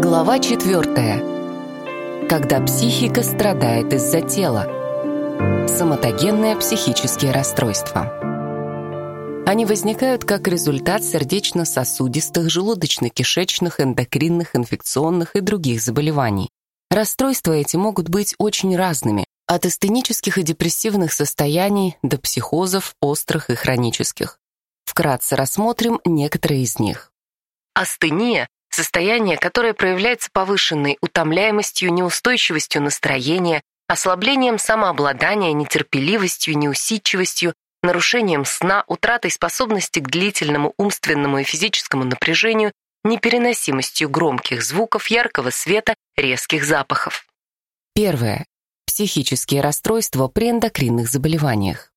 Глава четвертая. Когда психика страдает из-за тела. Соматогенные психические расстройства. Они возникают как результат сердечно-сосудистых, желудочно-кишечных, эндокринных, инфекционных и других заболеваний. Расстройства эти могут быть очень разными, от астенических и депрессивных состояний до психозов, острых и хронических. Вкратце рассмотрим некоторые из них. Астения – состояние, которое проявляется повышенной утомляемостью, неустойчивостью настроения, ослаблением самообладания, нетерпеливостью, неусидчивостью, нарушением сна, утратой способности к длительному умственному и физическому напряжению, непереносимостью громких звуков, яркого света, резких запахов. Первое. Психические расстройства при эндокринных заболеваниях.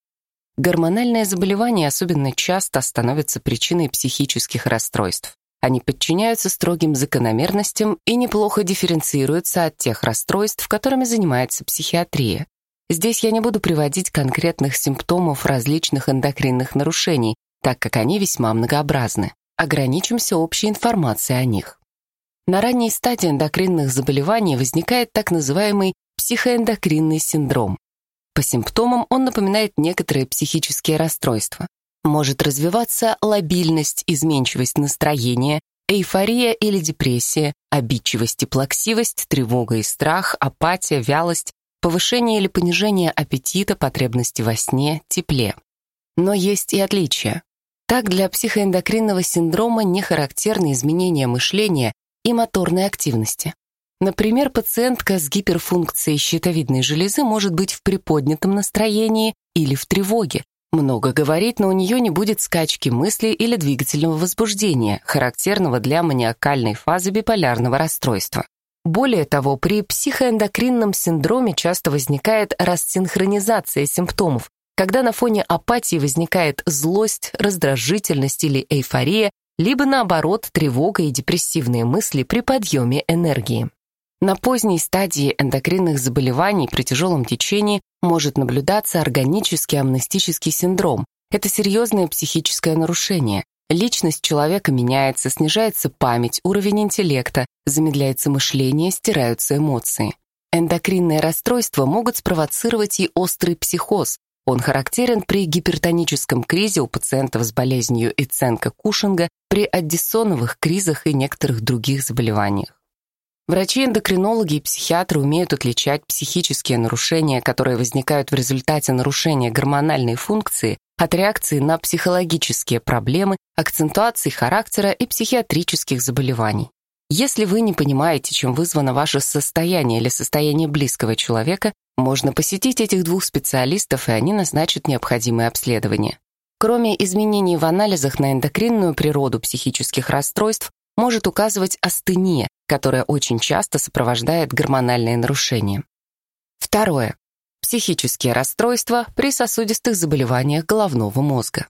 Гормональные заболевания особенно часто становятся причиной психических расстройств. Они подчиняются строгим закономерностям и неплохо дифференцируются от тех расстройств, которыми занимается психиатрия. Здесь я не буду приводить конкретных симптомов различных эндокринных нарушений, так как они весьма многообразны. Ограничимся общей информацией о них. На ранней стадии эндокринных заболеваний возникает так называемый психоэндокринный синдром. По симптомам он напоминает некоторые психические расстройства. Может развиваться лобильность, изменчивость настроения, эйфория или депрессия, обидчивость и плаксивость, тревога и страх, апатия, вялость, повышение или понижение аппетита, потребности во сне, тепле. Но есть и отличия. Так, для психоэндокринного синдрома не характерны изменения мышления и моторной активности. Например, пациентка с гиперфункцией щитовидной железы может быть в приподнятом настроении или в тревоге. Много говорить, но у нее не будет скачки мысли или двигательного возбуждения, характерного для маниакальной фазы биполярного расстройства. Более того, при психоэндокринном синдроме часто возникает рассинхронизация симптомов, когда на фоне апатии возникает злость, раздражительность или эйфория, либо наоборот тревога и депрессивные мысли при подъеме энергии. На поздней стадии эндокринных заболеваний при тяжелом течении может наблюдаться органический амнестический синдром. Это серьезное психическое нарушение. Личность человека меняется, снижается память, уровень интеллекта, замедляется мышление, стираются эмоции. Эндокринные расстройства могут спровоцировать и острый психоз. Он характерен при гипертоническом кризе у пациентов с болезнью Иценко-Кушинга, при аддисоновых кризах и некоторых других заболеваниях. Врачи-эндокринологи и психиатры умеют отличать психические нарушения, которые возникают в результате нарушения гормональной функции, от реакции на психологические проблемы, акцентуации характера и психиатрических заболеваний. Если вы не понимаете, чем вызвано ваше состояние или состояние близкого человека, можно посетить этих двух специалистов, и они назначат необходимые обследования. Кроме изменений в анализах на эндокринную природу психических расстройств, может указывать астения, которая очень часто сопровождает гормональные нарушения. Второе. Психические расстройства при сосудистых заболеваниях головного мозга.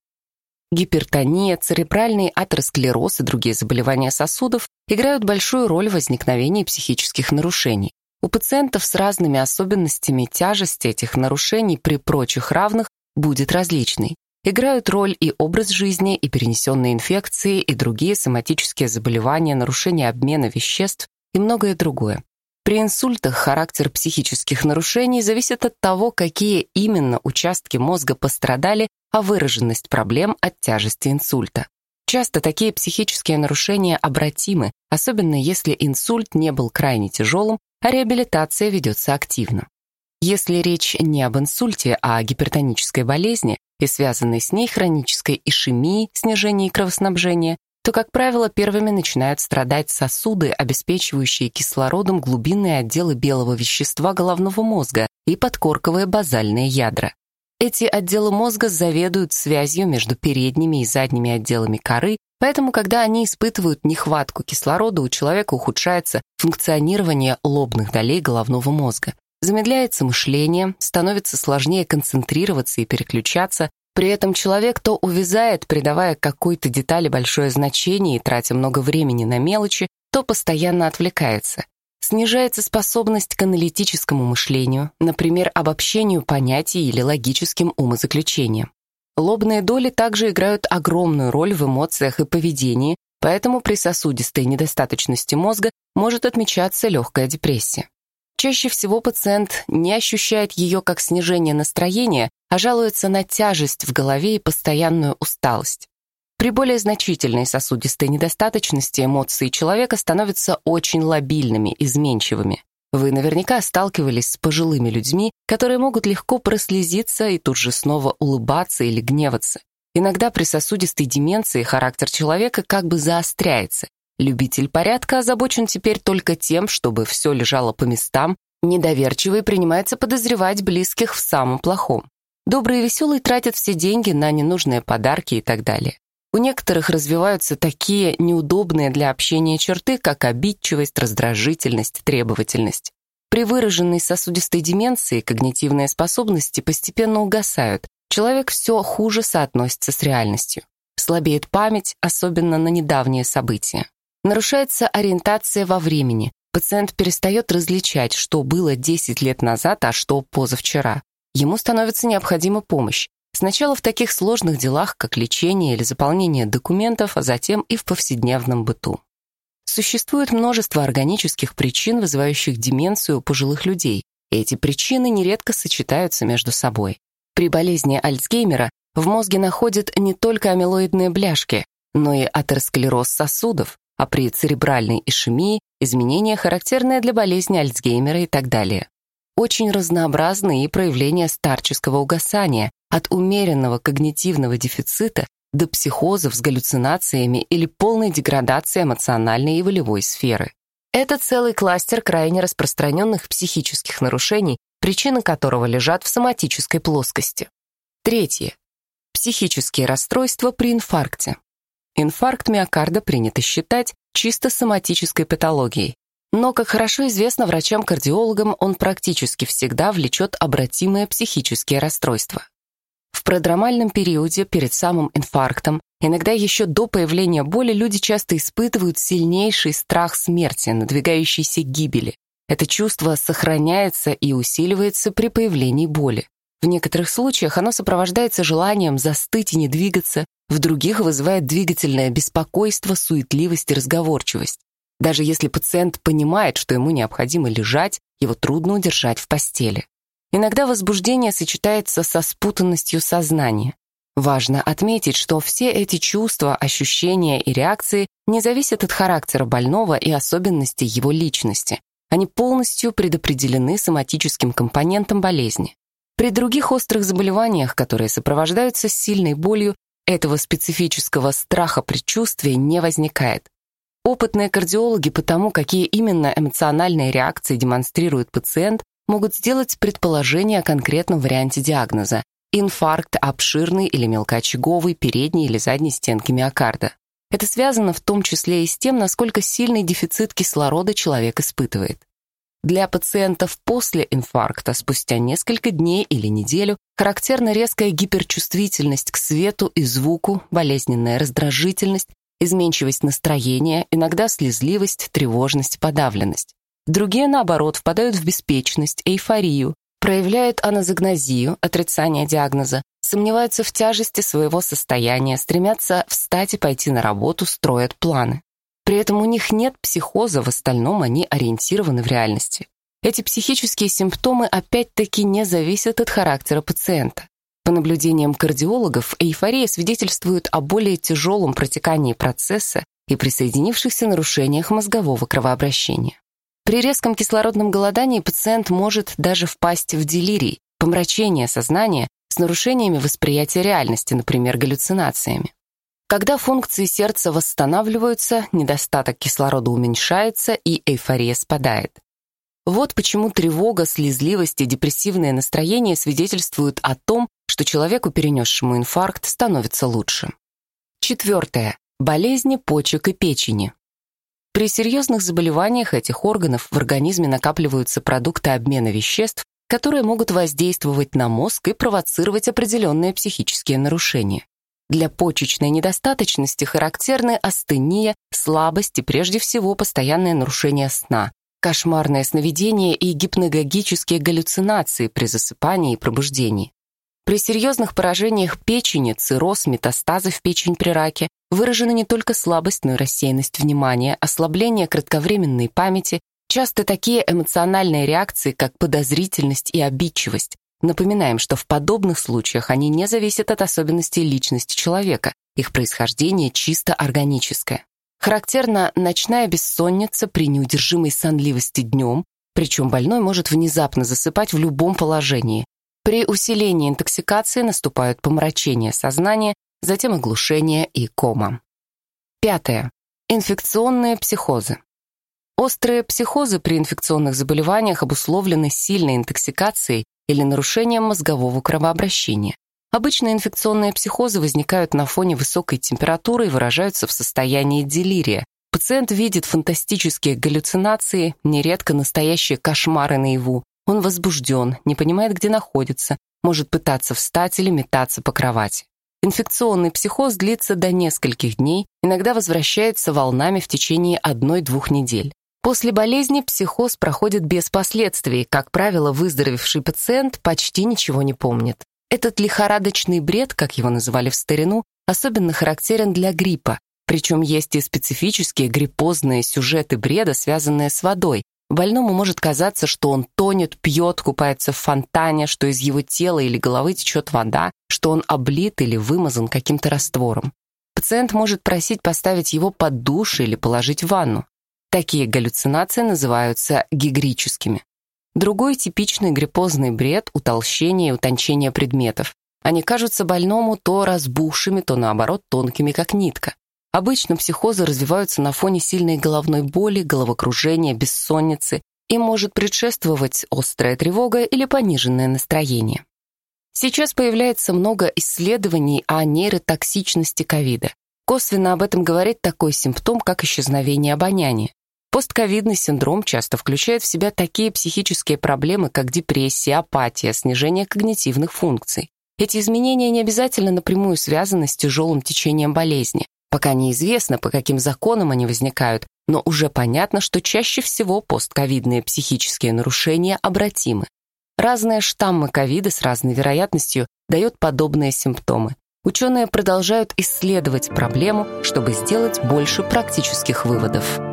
Гипертония, церебральный атеросклероз и другие заболевания сосудов играют большую роль в возникновении психических нарушений. У пациентов с разными особенностями тяжести этих нарушений при прочих равных будет различной. Играют роль и образ жизни, и перенесенные инфекции, и другие соматические заболевания, нарушения обмена веществ и многое другое. При инсультах характер психических нарушений зависит от того, какие именно участки мозга пострадали, а выраженность проблем от тяжести инсульта. Часто такие психические нарушения обратимы, особенно если инсульт не был крайне тяжелым, а реабилитация ведется активно. Если речь не об инсульте, а о гипертонической болезни и связанной с ней хронической ишемии, снижении кровоснабжения, то, как правило, первыми начинают страдать сосуды, обеспечивающие кислородом глубинные отделы белого вещества головного мозга и подкорковые базальные ядра. Эти отделы мозга заведуют связью между передними и задними отделами коры, поэтому, когда они испытывают нехватку кислорода, у человека ухудшается функционирование лобных долей головного мозга. Замедляется мышление, становится сложнее концентрироваться и переключаться, при этом человек то увязает, придавая какой-то детали большое значение и тратя много времени на мелочи, то постоянно отвлекается. Снижается способность к аналитическому мышлению, например, обобщению понятий или логическим умозаключениям. Лобные доли также играют огромную роль в эмоциях и поведении, Поэтому при сосудистой недостаточности мозга может отмечаться легкая депрессия. Чаще всего пациент не ощущает ее как снижение настроения, а жалуется на тяжесть в голове и постоянную усталость. При более значительной сосудистой недостаточности эмоции человека становятся очень лобильными, изменчивыми. Вы наверняка сталкивались с пожилыми людьми, которые могут легко прослезиться и тут же снова улыбаться или гневаться. Иногда при сосудистой деменции характер человека как бы заостряется. Любитель порядка озабочен теперь только тем, чтобы все лежало по местам, недоверчивый принимается подозревать близких в самом плохом. Добрый и веселый тратят все деньги на ненужные подарки и так далее. У некоторых развиваются такие неудобные для общения черты, как обидчивость, раздражительность, требовательность. При выраженной сосудистой деменции когнитивные способности постепенно угасают, человек все хуже соотносится с реальностью. Слабеет память, особенно на недавние события. Нарушается ориентация во времени. Пациент перестает различать, что было 10 лет назад, а что позавчера. Ему становится необходима помощь. Сначала в таких сложных делах, как лечение или заполнение документов, а затем и в повседневном быту. Существует множество органических причин, вызывающих деменцию у пожилых людей, эти причины нередко сочетаются между собой. При болезни Альцгеймера в мозге находят не только амилоидные бляшки, но и атеросклероз сосудов, а при церебральной ишемии – изменения, характерные для болезни Альцгеймера и так далее. Очень разнообразны и проявления старческого угасания, от умеренного когнитивного дефицита до психозов с галлюцинациями или полной деградации эмоциональной и волевой сферы. Это целый кластер крайне распространенных психических нарушений, причины которого лежат в соматической плоскости. Третье. Психические расстройства при инфаркте. Инфаркт миокарда принято считать чисто соматической патологией. Но, как хорошо известно врачам-кардиологам, он практически всегда влечет обратимые психические расстройства. В продромальном периоде, перед самым инфарктом, иногда еще до появления боли, люди часто испытывают сильнейший страх смерти, надвигающейся гибели. Это чувство сохраняется и усиливается при появлении боли. В некоторых случаях оно сопровождается желанием застыть и не двигаться, в других вызывает двигательное беспокойство, суетливость и разговорчивость. Даже если пациент понимает, что ему необходимо лежать, его трудно удержать в постели. Иногда возбуждение сочетается со спутанностью сознания. Важно отметить, что все эти чувства, ощущения и реакции не зависят от характера больного и особенностей его личности. Они полностью предопределены соматическим компонентом болезни. При других острых заболеваниях, которые сопровождаются сильной болью, этого специфического страха предчувствия не возникает. Опытные кардиологи по тому, какие именно эмоциональные реакции демонстрирует пациент, могут сделать предположение о конкретном варианте диагноза – инфаркт обширный или мелкоочаговый, передней или задней стенки миокарда. Это связано в том числе и с тем, насколько сильный дефицит кислорода человек испытывает. Для пациентов после инфаркта спустя несколько дней или неделю характерна резкая гиперчувствительность к свету и звуку, болезненная раздражительность, изменчивость настроения, иногда слезливость, тревожность, подавленность. Другие, наоборот, впадают в беспечность, эйфорию, проявляют аназогнозию, отрицание диагноза, сомневаются в тяжести своего состояния, стремятся встать и пойти на работу, строят планы. При этом у них нет психоза, в остальном они ориентированы в реальности. Эти психические симптомы опять-таки не зависят от характера пациента. По наблюдениям кардиологов, эйфория свидетельствует о более тяжелом протекании процесса и присоединившихся нарушениях мозгового кровообращения. При резком кислородном голодании пациент может даже впасть в делирий, помрачение сознания с нарушениями восприятия реальности, например, галлюцинациями. Когда функции сердца восстанавливаются, недостаток кислорода уменьшается и эйфория спадает. Вот почему тревога, слезливость и депрессивное настроение свидетельствуют о том, что человеку, перенесшему инфаркт, становится лучше. Четвертое. Болезни почек и печени. При серьезных заболеваниях этих органов в организме накапливаются продукты обмена веществ, которые могут воздействовать на мозг и провоцировать определенные психические нарушения. Для почечной недостаточности характерны астения, слабость и прежде всего постоянное нарушение сна, кошмарное сновидение и гипногогические галлюцинации при засыпании и пробуждении. При серьезных поражениях печени, цирроз, метастазы в печень при раке выражена не только слабость, но и рассеянность внимания, ослабление кратковременной памяти, часто такие эмоциональные реакции, как подозрительность и обидчивость. Напоминаем, что в подобных случаях они не зависят от особенностей личности человека, их происхождение чисто органическое. Характерна ночная бессонница при неудержимой сонливости днем, причем больной может внезапно засыпать в любом положении, при усилении интоксикации наступают помрачение сознания, затем оглушение и кома. Пятое. Инфекционные психозы. Острые психозы при инфекционных заболеваниях обусловлены сильной интоксикацией или нарушением мозгового кровообращения. Обычно инфекционные психозы возникают на фоне высокой температуры и выражаются в состоянии делирия. Пациент видит фантастические галлюцинации, нередко настоящие кошмары наяву, он возбужден, не понимает, где находится, может пытаться встать или метаться по кровати. Инфекционный психоз длится до нескольких дней, иногда возвращается волнами в течение одной-двух недель. После болезни психоз проходит без последствий, как правило, выздоровевший пациент почти ничего не помнит. Этот лихорадочный бред, как его называли в старину, особенно характерен для гриппа, причем есть и специфические гриппозные сюжеты бреда, связанные с водой, Больному может казаться, что он тонет, пьет, купается в фонтане, что из его тела или головы течет вода, что он облит или вымазан каким-то раствором. Пациент может просить поставить его под душ или положить в ванну. Такие галлюцинации называются гигрическими. Другой типичный гриппозный бред – утолщение и утончение предметов. Они кажутся больному то разбухшими, то наоборот тонкими, как нитка. Обычно психозы развиваются на фоне сильной головной боли, головокружения, бессонницы. и может предшествовать острая тревога или пониженное настроение. Сейчас появляется много исследований о нейротоксичности ковида. Косвенно об этом говорит такой симптом, как исчезновение обоняния. Постковидный синдром часто включает в себя такие психические проблемы, как депрессия, апатия, снижение когнитивных функций. Эти изменения не обязательно напрямую связаны с тяжелым течением болезни. Пока неизвестно, по каким законам они возникают, но уже понятно, что чаще всего постковидные психические нарушения обратимы. Разные штаммы ковида с разной вероятностью дают подобные симптомы. Ученые продолжают исследовать проблему, чтобы сделать больше практических выводов.